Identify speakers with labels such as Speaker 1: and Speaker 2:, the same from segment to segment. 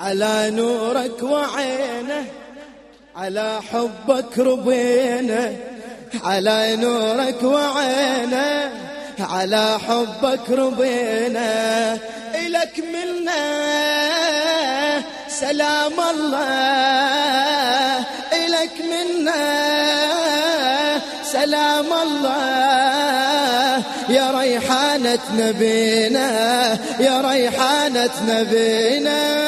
Speaker 1: على نورك وعينه على حبك ربينا على نورك وعينه على حبك ربينا إلك منا سلام الله. إلك منا سلام الله. يا ريحانة نبينا يا ريحانة نبينا.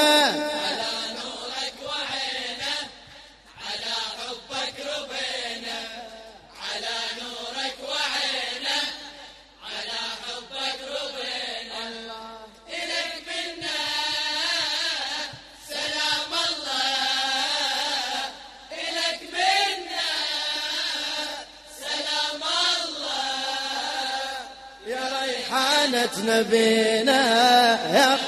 Speaker 1: ريحانة نبينا يا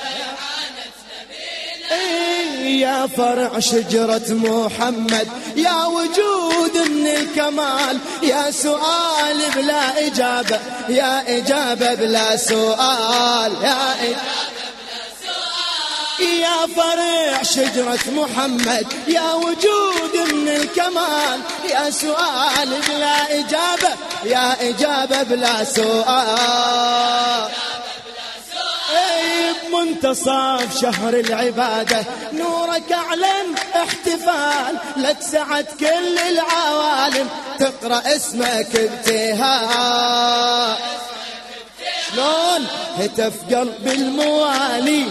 Speaker 1: يا فرع شجرة محمد يا وجود من الكمال يا سؤال بلا إجابة يا إجابة بلا سؤال يا إجابة يا فرع شجرة محمد يا وجود من الكمال يا سؤال بلا إجابة. يا إجابة بلا سؤال. منتصف شهر العبادة. نورك أعلن احتفال. لك سعد كل العوالم. تقرأ اسمك ابتهال شلون؟ هتف قلب الموالي.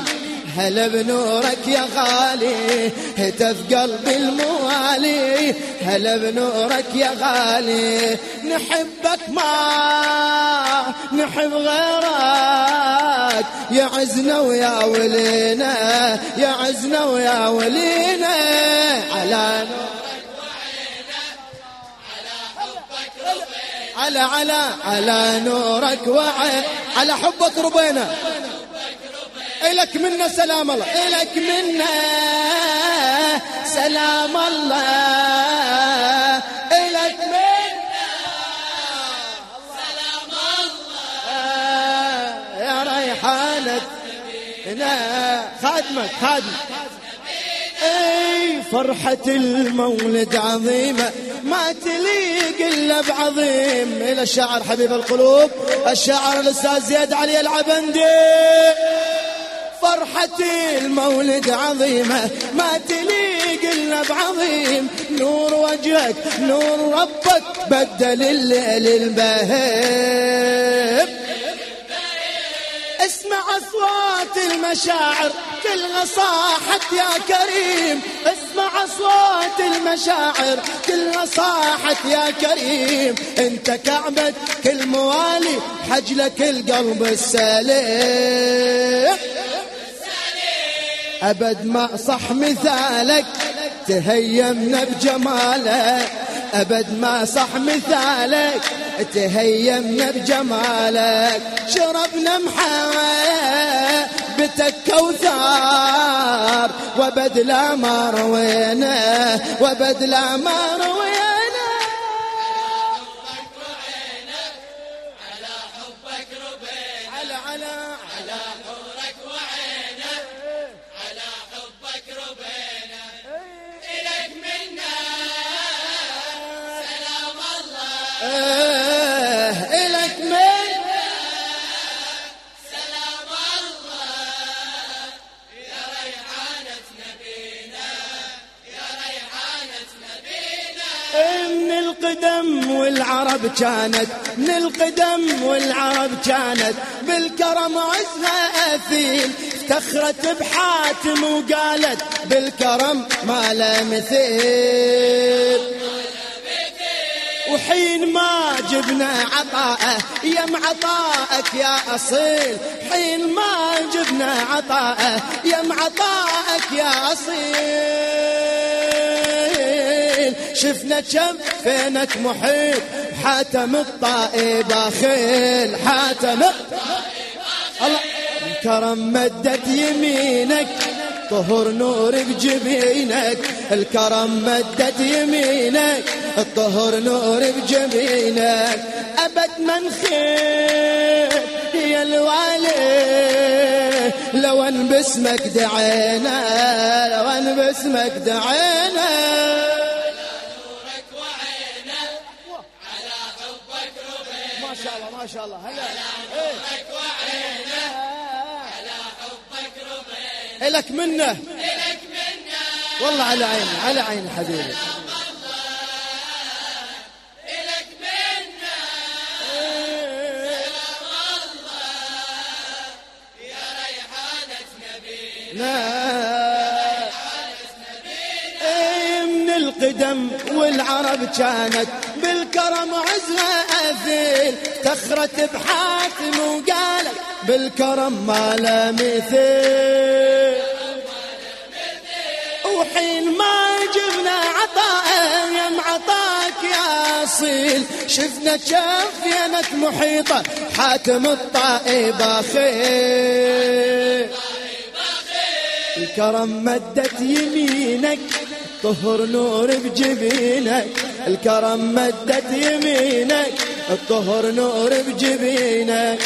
Speaker 1: هلا بنورك يا غالي؟ هتف قلبي الموالي. هلا بنورك يا غالي؟ نحبك ما نحب غيرك. يا عزنا ويا ولينا يا عزنا ويا ولينا. على نورك على على على نورك وعين على حبك ربينا. إلك منا سلام الله. إلك منا سلام الله. إلك منا سلام الله. يا ريحانة هنا خادمك خادمك إي فرحة المولد عظيمة. ما تليق إلا بعظيم. إلى الشاعر حبيب القلوب. الشاعر الأستاذ زياد علي العبندي. فرحة المولد عظيمة ما تليق إلا بعظيم. نور وجهك نور ربك بدل الليل البهيم. اسمع أصوات المشاعر كلها صاحت يا كريم. اسمع أصوات المشاعر كلها صاحت يا كريم. أنت كعبة كل موالي حجلك القلب السليم. أبد ما صح مثالك تهيمنا بجمالك. أبد ما صح مثالك تهيمنا بجمالك. شربنا بتك كوثار وبدلا ما روينا وبدلا ما روينا القدم والعرب كانت من القدم والعرب كانت بالكرم عزها أثيل افتخرت بحاتم وقالت بالكرم ما لا مثيل. وحين ما جبنا عطاءه. يم عطاءك يا أصيل. حين ما جبنا عطاءه. يم عطاءك يا أصيل. شفنا كم فينك محيط. حاتم الطائب خيل حاتم الله. كرم مدت يمينك. طهر نور بجبينك الكرم مدت يمينك. الطهر نور بجبينك أبد من خير يا الوالي لو ان باسمك دعينا ان باسمك دعينا ما شاء الله ما شاء هلا على حبك وعينه على حبك رضينا الك منه الك منه والله على عيني على عيني حبيبي القدم والعرب كانت بالكرم عزها أثيل تخرت بحاتم وقالت بالكرم ما لا مثيل وحين ما جبنا عطاء يم عطاك يا اصيل شفنا شافينك محيطة حاتم الطائبة خير. الكرم مدت يمينك الطهر نور بجبينك. الكرم مدت يمينك الطهر نور بجبينك.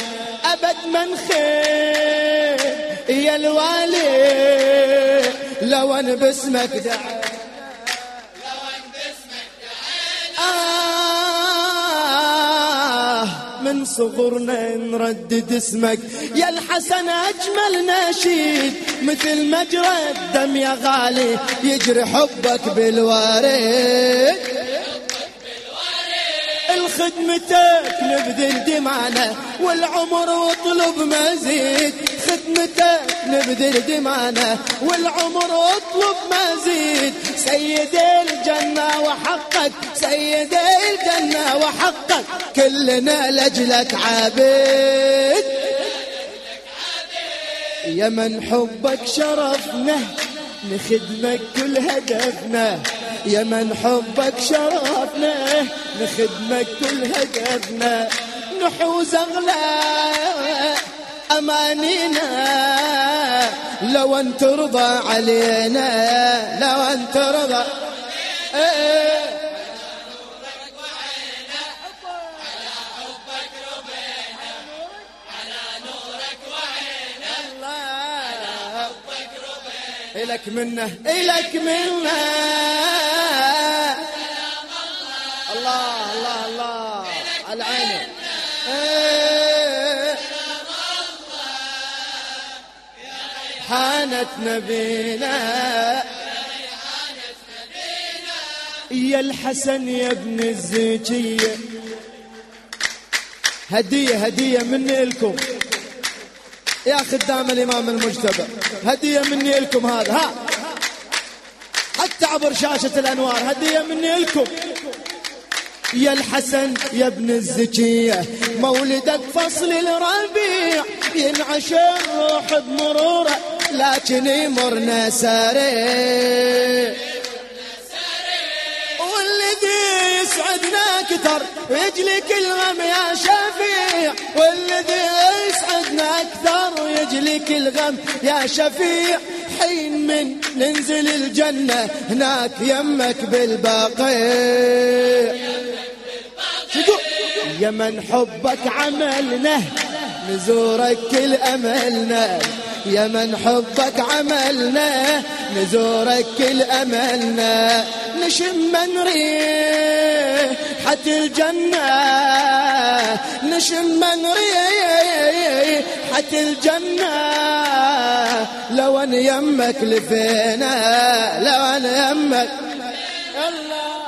Speaker 1: أبد من خير يا الوالي لو أن باسمك دعا. من صغرنا نردد اسمك. يا الحسن أجمل نشيد مثل مجرى الدم يا غالي يجري حبك بالوارد الخدمتك نبذل دمانا والعمر واطلب مزيد. خدمتك نبذل دمانا والعمر واطلب مزيد. سيد الجنة وحقك سيد الجنة وحقك. كلنا لجلك عبيد يا من حبك شرفنا نخدمك كل هدفنا. يا من حبك شرفنا نخدمك كل هدفنا. نحوز أغلى أمانينا. لو أن ترضى علينا لو أن ترضى. إيه. إلك منه إلك منه. الله الله الله. على عيني حانت نبينا. يا الحسن يا ابن الزكية هدية هدية مني لكم. يا خدام الإمام المجتبى. هدية مني لكم هذا. ها. حتى عبر شاشة الأنوار. هدية مني لكم. يا الحسن يا ابن الزكية مولدك فصل الربيع. ينعش الروح بمرورة لكن يمرنا ساري. يسعدنا كثر. ويجلي كل غم يا شفيع والذي يسعدنا أكثر. ويجلي كل غم يا شفيع. حين من ننزل الجنة هناك يمك بالباقي. يا من حبك عملنا نزورك كل أملنا. يا من حبك عملنا نزورك كل أملنا. نشم من ريحة الجنة. نشم من ريحة الجنة. لو أن يمك لفينا لو أن يمك. الله